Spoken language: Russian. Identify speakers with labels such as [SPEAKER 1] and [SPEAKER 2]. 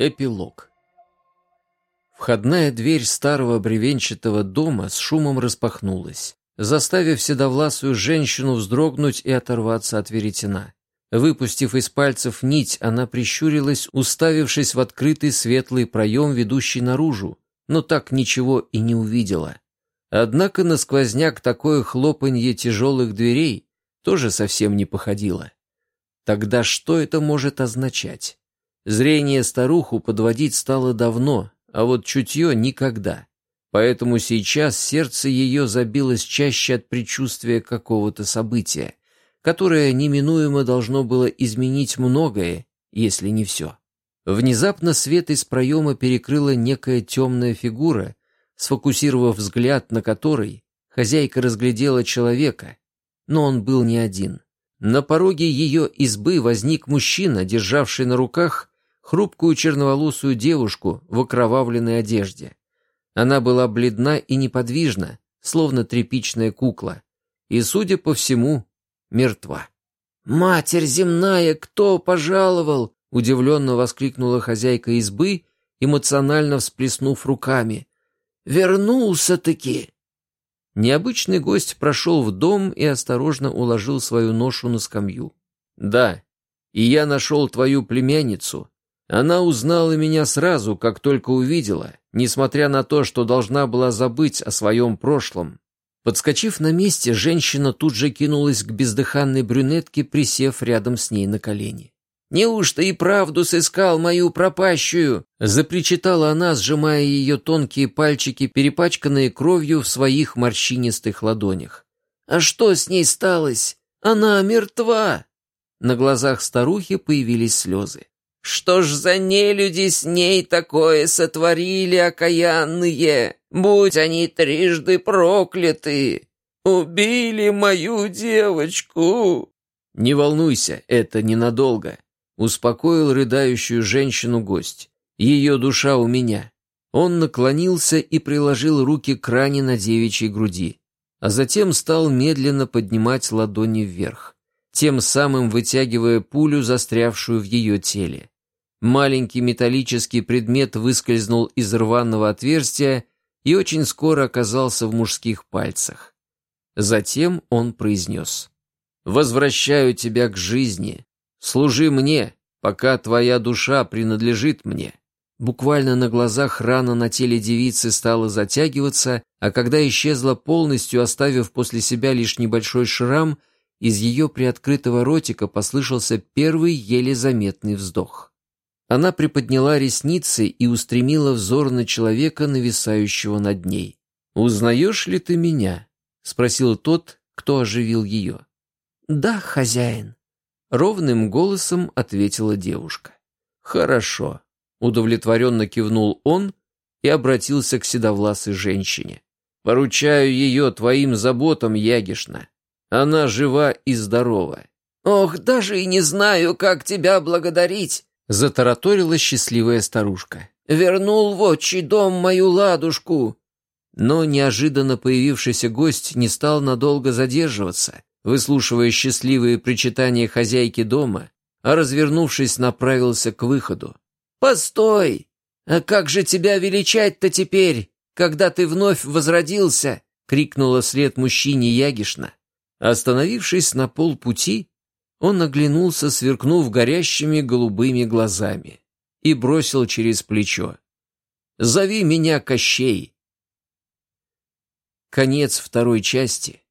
[SPEAKER 1] Эпилог Входная дверь старого бревенчатого дома с шумом распахнулась, заставив седовласую женщину вздрогнуть и оторваться от веретена. Выпустив из пальцев нить, она прищурилась, уставившись в открытый светлый проем, ведущий наружу, но так ничего и не увидела. Однако на сквозняк такое хлопанье тяжелых дверей тоже совсем не походило. Тогда что это может означать? Зрение старуху подводить стало давно, а вот чутье никогда. Поэтому сейчас сердце ее забилось чаще от предчувствия какого-то события, которое неминуемо должно было изменить многое, если не все. Внезапно свет из проема перекрыла некая темная фигура, сфокусировав взгляд на который, хозяйка разглядела человека, но он был не один. На пороге ее избы возник мужчина, державший на руках хрупкую черноволосую девушку в окровавленной одежде. Она была бледна и неподвижна, словно тряпичная кукла, и, судя по всему, мертва. «Матерь земная, кто пожаловал?» — удивленно воскликнула хозяйка избы, эмоционально всплеснув руками. «Вернулся-таки!» Необычный гость прошел в дом и осторожно уложил свою ношу на скамью. «Да, и я нашел твою племянницу, она узнала меня сразу, как только увидела, несмотря на то, что должна была забыть о своем прошлом. Подскочив на месте, женщина тут же кинулась к бездыханной брюнетке, присев рядом с ней на колени. «Неужто и правду сыскал мою пропащую?» запричитала она, сжимая ее тонкие пальчики, перепачканные кровью в своих морщинистых ладонях. «А что с ней сталось? Она мертва!» На глазах старухи появились слезы. Что ж за нелюди с ней такое сотворили окаянные? Будь они трижды прокляты! Убили мою девочку!» «Не волнуйся, это ненадолго», — успокоил рыдающую женщину гость. «Ее душа у меня». Он наклонился и приложил руки к ране на девичьей груди, а затем стал медленно поднимать ладони вверх тем самым вытягивая пулю, застрявшую в ее теле. Маленький металлический предмет выскользнул из рваного отверстия и очень скоро оказался в мужских пальцах. Затем он произнес «Возвращаю тебя к жизни. Служи мне, пока твоя душа принадлежит мне». Буквально на глазах рана на теле девицы стала затягиваться, а когда исчезла полностью, оставив после себя лишь небольшой шрам, из ее приоткрытого ротика послышался первый еле заметный вздох. Она приподняла ресницы и устремила взор на человека, нависающего над ней. «Узнаешь ли ты меня?» — спросил тот, кто оживил ее. «Да, хозяин», — ровным голосом ответила девушка. «Хорошо», — удовлетворенно кивнул он и обратился к седовласой женщине. «Поручаю ее твоим заботам, Ягишна. Она жива и здорова. «Ох, даже и не знаю, как тебя благодарить!» Затараторила счастливая старушка. «Вернул в отчий дом мою ладушку!» Но неожиданно появившийся гость не стал надолго задерживаться, выслушивая счастливые причитания хозяйки дома, а, развернувшись, направился к выходу. «Постой! А как же тебя величать-то теперь, когда ты вновь возродился?» — крикнула вслед мужчине Ягишна. Остановившись на полпути, он оглянулся, сверкнув горящими голубыми глазами, и бросил через плечо. «Зови меня Кощей!» Конец второй части